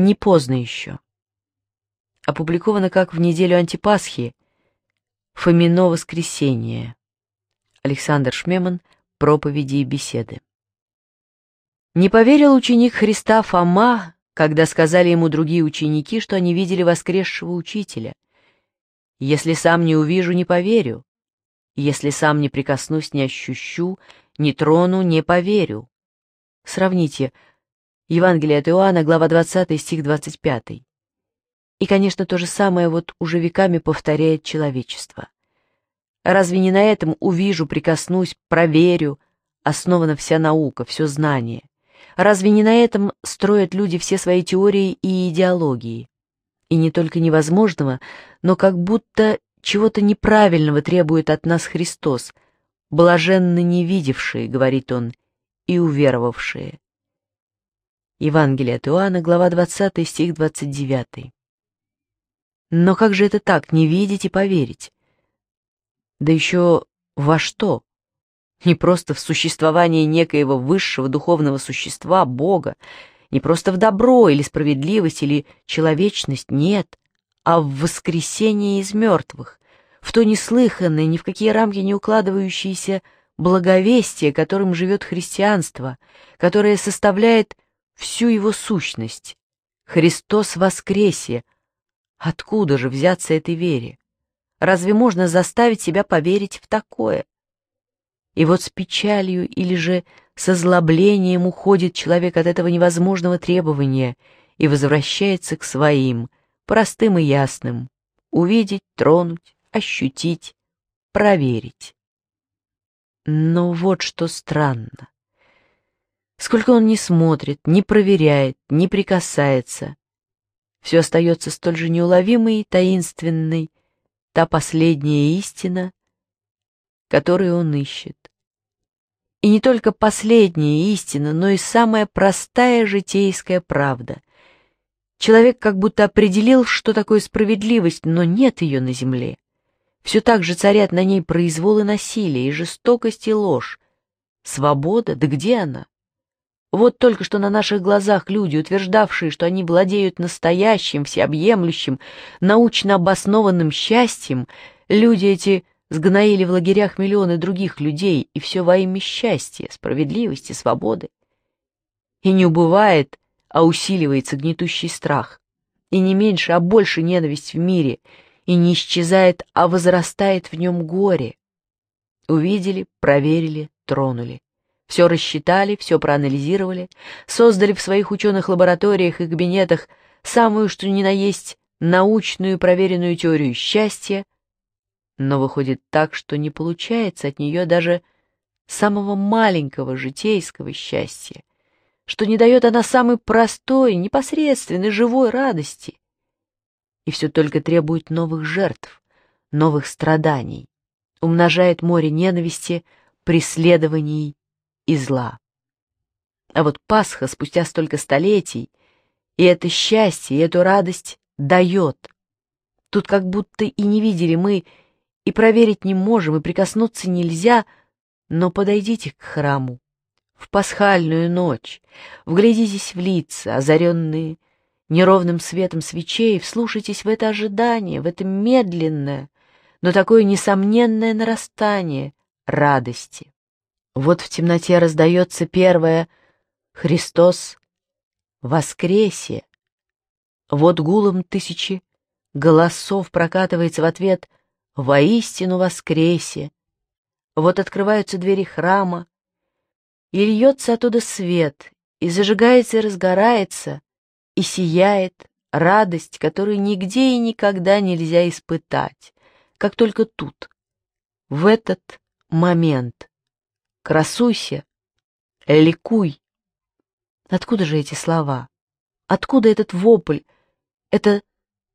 Не поздно еще. Опубликовано как в неделю антипасхи. Фомино воскресенье. Александр Шмеман. Проповеди и беседы. Не поверил ученик Христа Фома, когда сказали ему другие ученики, что они видели воскресшего учителя. «Если сам не увижу, не поверю. Если сам не прикоснусь, не ощущу, не трону, не поверю». Сравните Евангелие от Иоанна, глава 20, стих 25. И, конечно, то же самое вот уже веками повторяет человечество. Разве не на этом увижу, прикоснусь, проверю, основана вся наука, все знание? Разве не на этом строят люди все свои теории и идеологии? И не только невозможного, но как будто чего-то неправильного требует от нас Христос, блаженно не видевшие, говорит он, и уверовавшие. Евангелие от Иоанна, глава 20, стих 29. Но как же это так, не видеть и поверить? Да еще во что? Не просто в существование некоего высшего духовного существа, Бога, не просто в добро или справедливость или человечность, нет, а в воскресение из мертвых, в то неслыханное, ни в какие рамки не укладывающееся благовестие, которым живет христианство, которое составляет всю его сущность. Христос воскресе! Откуда же взяться этой вере? Разве можно заставить себя поверить в такое? И вот с печалью или же с озлоблением уходит человек от этого невозможного требования и возвращается к своим, простым и ясным. Увидеть, тронуть, ощутить, проверить. Но вот что странно. Сколько он не смотрит, не проверяет, не прикасается. Все остается столь же неуловимой и таинственной, та последняя истина, которую он ищет. И не только последняя истина, но и самая простая житейская правда. Человек как будто определил, что такое справедливость, но нет ее на земле. Все так же царят на ней произволы, и насилие, и жестокость, и ложь. Свобода, да где она? Вот только что на наших глазах люди, утверждавшие, что они владеют настоящим, всеобъемлющим, научно обоснованным счастьем, люди эти сгноили в лагерях миллионы других людей, и все во имя счастья, справедливости, свободы. И не убывает, а усиливается гнетущий страх. И не меньше, а больше ненависть в мире, и не исчезает, а возрастает в нем горе. Увидели, проверили, тронули. Все рассчитали, все проанализировали, создали в своих ученых лабораториях и кабинетах самую, что ни на есть, научную проверенную теорию счастья, но выходит так, что не получается от нее даже самого маленького житейского счастья, что не дает она самой простой, непосредственной, живой радости. И все только требует новых жертв, новых страданий, умножает море ненависти, преследований и зла. А вот Пасха спустя столько столетий и это счастье, и эту радость дает. Тут как будто и не видели мы, и проверить не можем, и прикоснуться нельзя, но подойдите к храму в пасхальную ночь, вглядитесь в лица, озаренные неровным светом свечей, вслушайтесь в это ожидание, в это медленное, но такое несомненное нарастание радости. Вот в темноте раздается первое «Христос воскресе!» Вот гулом тысячи голосов прокатывается в ответ «Воистину воскресе!» Вот открываются двери храма, и льется оттуда свет, и зажигается и разгорается, и сияет радость, которую нигде и никогда нельзя испытать, как только тут, в этот момент красуйся, ликуй. Откуда же эти слова? Откуда этот вопль? Это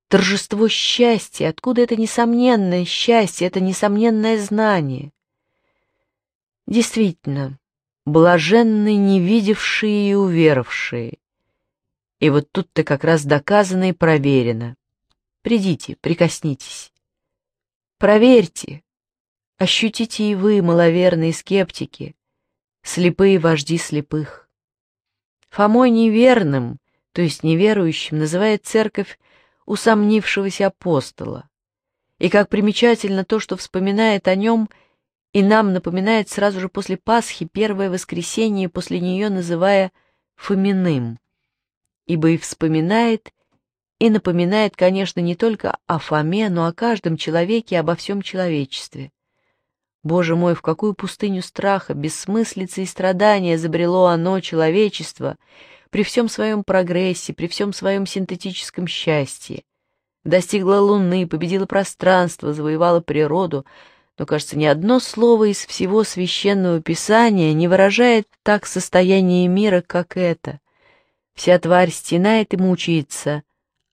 торжество счастья, откуда это несомненное счастье, это несомненное знание? Действительно, блаженны не видевшие и уверовавшие. И вот тут-то как раз доказано и проверено. Придите, прикоснитесь. Проверьте, Ощутите и вы, маловерные скептики, слепые вожди слепых. Фомой неверным, то есть неверующим, называет церковь усомнившегося апостола. И как примечательно то, что вспоминает о нем и нам напоминает сразу же после Пасхи первое воскресенье, после нее называя Фоминым, ибо и вспоминает, и напоминает, конечно, не только о Фоме, но о каждом человеке и обо всем человечестве. Боже мой, в какую пустыню страха, бессмыслицы и страдания забрело оно, человечество, при всем своем прогрессе, при всем своем синтетическом счастье. Достигла Луны, победила пространство, завоевала природу, но, кажется, ни одно слово из всего священного Писания не выражает так состояние мира, как это. Вся тварь стенает и мучается,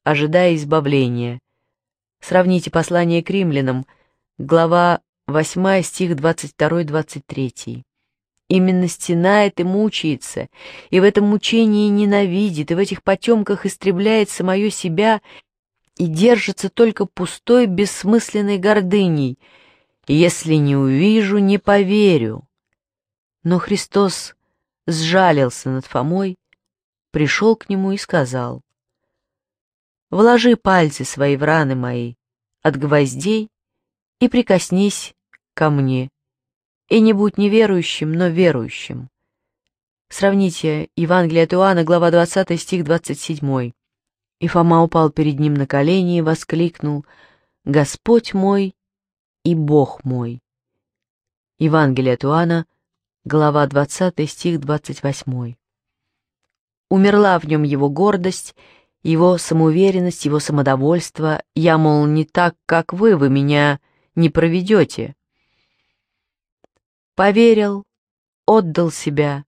ожидая избавления. Сравните послание к римлянам, глава 8 стих 22-23. Именно стенает и мучается, и в этом мучении ненавидит, и в этих потемках истребляет самое себя и держится только пустой, бессмысленной гордыней. «Если не увижу, не поверю». Но Христос сжалился над Фомой, пришел к нему и сказал, «Вложи пальцы свои в раны мои от гвоздей и прикоснись ко мне. И не будь неверующим, но верующим. Сравните Евангелие от Иоанна, глава 20, стих 27. И Фома упал перед ним на колени и воскликнул «Господь мой и Бог мой». Евангелие от Иоанна, глава 20, стих 28. Умерла в нем его гордость, его самоуверенность, его самодовольство. Я, мол, не так, как вы, вы меня не проведете поверил, отдал себя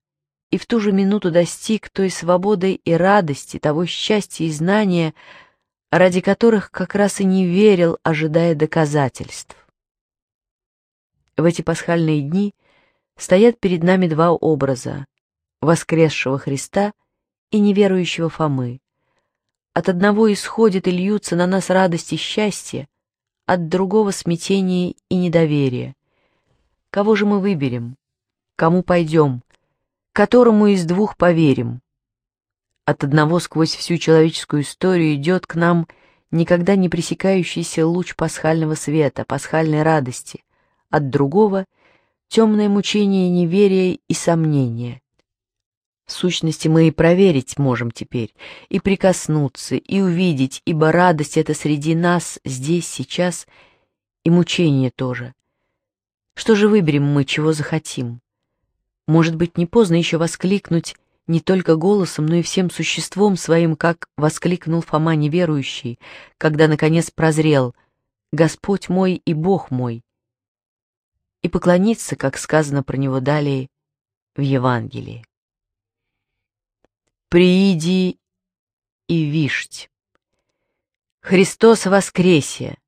и в ту же минуту достиг той свободы и радости, того счастья и знания, ради которых как раз и не верил, ожидая доказательств. В эти пасхальные дни стоят перед нами два образа — воскресшего Христа и неверующего Фомы. От одного исходит и льются на нас радость и счастье, от другого — смятение и недоверие — Кого же мы выберем? Кому пойдем? Которому из двух поверим? От одного сквозь всю человеческую историю идет к нам никогда не пресекающийся луч пасхального света, пасхальной радости, от другого — темное мучение неверия и сомнения. В сущности, мы и проверить можем теперь, и прикоснуться, и увидеть, ибо радость — это среди нас, здесь, сейчас, и мучение тоже. Что же выберем мы, чего захотим? Может быть, не поздно еще воскликнуть не только голосом, но и всем существом своим, как воскликнул Фома неверующий, когда, наконец, прозрел «Господь мой и Бог мой», и поклониться, как сказано про него далее в Евангелии. «Прииди и вишть! Христос воскресе!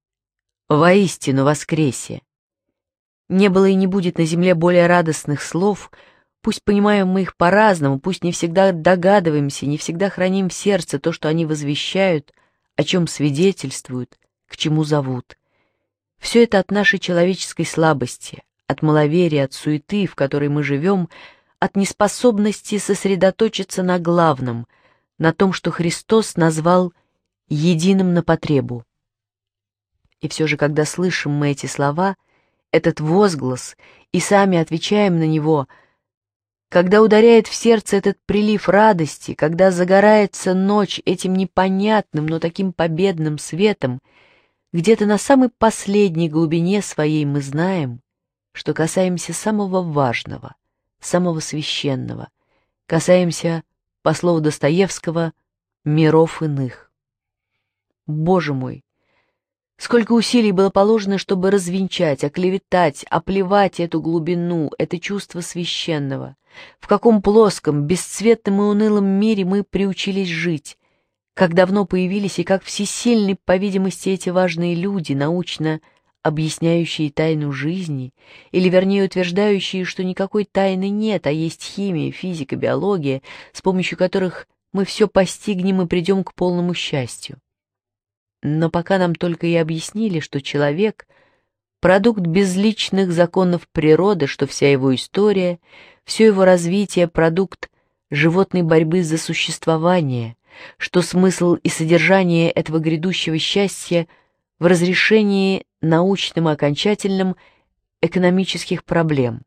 Воистину воскресе! Не было и не будет на земле более радостных слов, пусть понимаем мы их по-разному, пусть не всегда догадываемся, не всегда храним в сердце то, что они возвещают, о чем свидетельствуют, к чему зовут. Все это от нашей человеческой слабости, от маловерия, от суеты, в которой мы живем, от неспособности сосредоточиться на главном, на том, что Христос назвал «единым на потребу». И все же, когда слышим мы эти слова – этот возглас и сами отвечаем на него, когда ударяет в сердце этот прилив радости, когда загорается ночь этим непонятным, но таким победным светом, где-то на самой последней глубине своей мы знаем, что касаемся самого важного, самого священного, касаемся, по слову Достоевского, миров иных. Боже мой, Сколько усилий было положено, чтобы развенчать, оклеветать, оплевать эту глубину, это чувство священного. В каком плоском, бесцветном и унылом мире мы приучились жить. Как давно появились и как всесильны, по видимости, эти важные люди, научно объясняющие тайну жизни, или, вернее, утверждающие, что никакой тайны нет, а есть химия, физика, биология, с помощью которых мы все постигнем и придем к полному счастью но пока нам только и объяснили, что человек — продукт безличных законов природы, что вся его история, все его развитие — продукт животной борьбы за существование, что смысл и содержание этого грядущего счастья в разрешении научным и окончательным экономических проблем.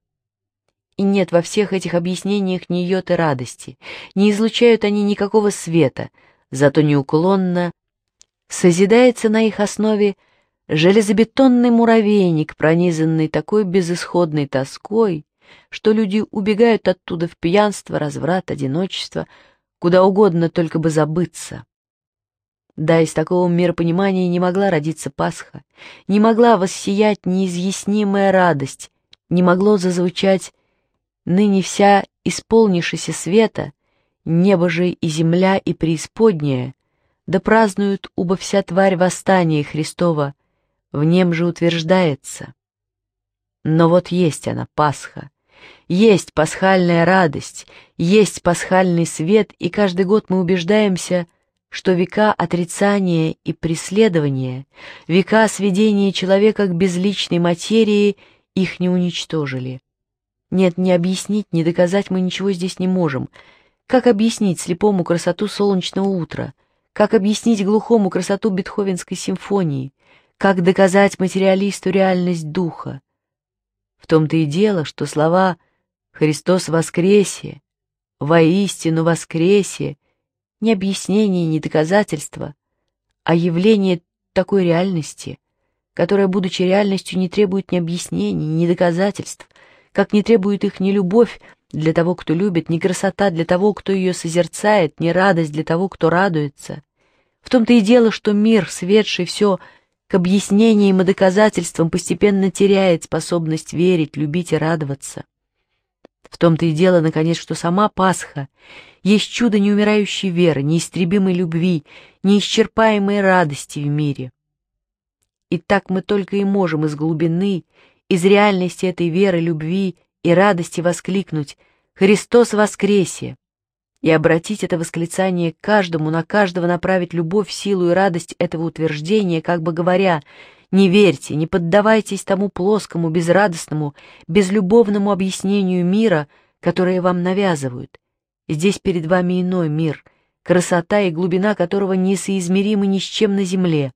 И нет во всех этих объяснениях ни йоты радости, не излучают они никакого света, зато неуклонно созидается на их основе железобетонный муравейник, пронизанный такой безысходной тоской, что люди убегают оттуда в пьянство, разврат, одиночество, куда угодно, только бы забыться. Да, из такого миропонимания не могла родиться Пасха, не могла воссиять неизъяснимая радость, не могло зазвучать «ныне вся исполнившаяся света, небо же и земля и преисподняя, да празднует убо вся тварь восстание Христова, в нем же утверждается. Но вот есть она, Пасха, есть пасхальная радость, есть пасхальный свет, и каждый год мы убеждаемся, что века отрицания и преследования, века сведения человека к безличной материи их не уничтожили. Нет, ни объяснить, ни доказать мы ничего здесь не можем. Как объяснить слепому красоту солнечного утра — как объяснить глухому красоту Бетховенской симфонии? Как доказать материалисту реальность духа? В том-то и дело, что слова «Христос воскресе», «Воистину воскресе» не объяснение, не доказательство, а явление такой реальности, которая, будучи реальностью, не требует ни объяснений, ни доказательств, как не требует их ни любовь для того, кто любит, ни красота для того, кто ее созерцает, ни радость для того, кто радуется. В том-то и дело, что мир, светший все к объяснениям и доказательствам, постепенно теряет способность верить, любить и радоваться. В том-то и дело, наконец, что сама Пасха есть чудо неумирающей веры, неистребимой любви, неисчерпаемой радости в мире. И так мы только и можем из глубины, из реальности этой веры, любви и радости воскликнуть «Христос воскресе!» и обратить это восклицание к каждому, на каждого направить любовь, силу и радость этого утверждения, как бы говоря «Не верьте, не поддавайтесь тому плоскому, безрадостному, безлюбовному объяснению мира, которое вам навязывают. Здесь перед вами иной мир, красота и глубина которого несоизмеримы ни с чем на земле.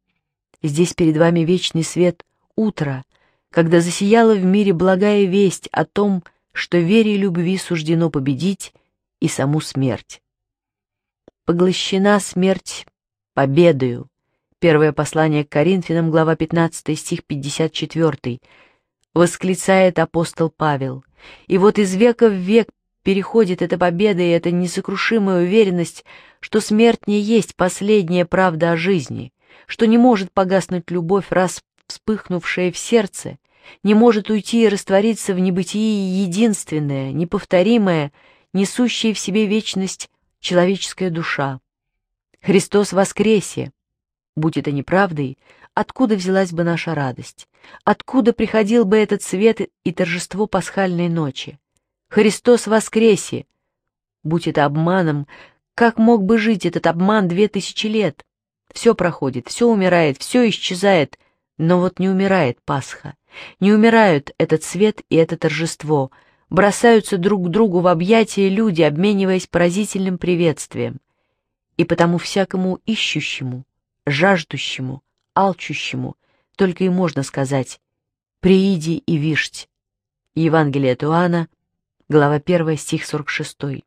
Здесь перед вами вечный свет утра, когда засияла в мире благая весть о том, что вере и любви суждено победить, и саму смерть. Поглощена смерть победою. Первое послание к Коринфянам, глава 15, стих 54, восклицает апостол Павел. И вот из века в век переходит эта победа и эта несокрушимая уверенность, что смерть не есть последняя правда о жизни, что не может погаснуть любовь, раз вспыхнувшая в сердце, не может уйти и раствориться в небытии единственное, неповторимое — несущая в себе вечность человеческая душа. Христос воскресе! Будь это неправдой, откуда взялась бы наша радость? Откуда приходил бы этот свет и торжество пасхальной ночи? Христос воскресе! Будь это обманом, как мог бы жить этот обман две тысячи лет? Все проходит, все умирает, все исчезает, но вот не умирает Пасха. Не умирают этот свет и это торжество — бросаются друг к другу в объятия люди, обмениваясь поразительным приветствием. И потому всякому ищущему, жаждущему, алчущему только и можно сказать «прииди и вишть». Евангелие от Иоанна, глава 1, стих 46.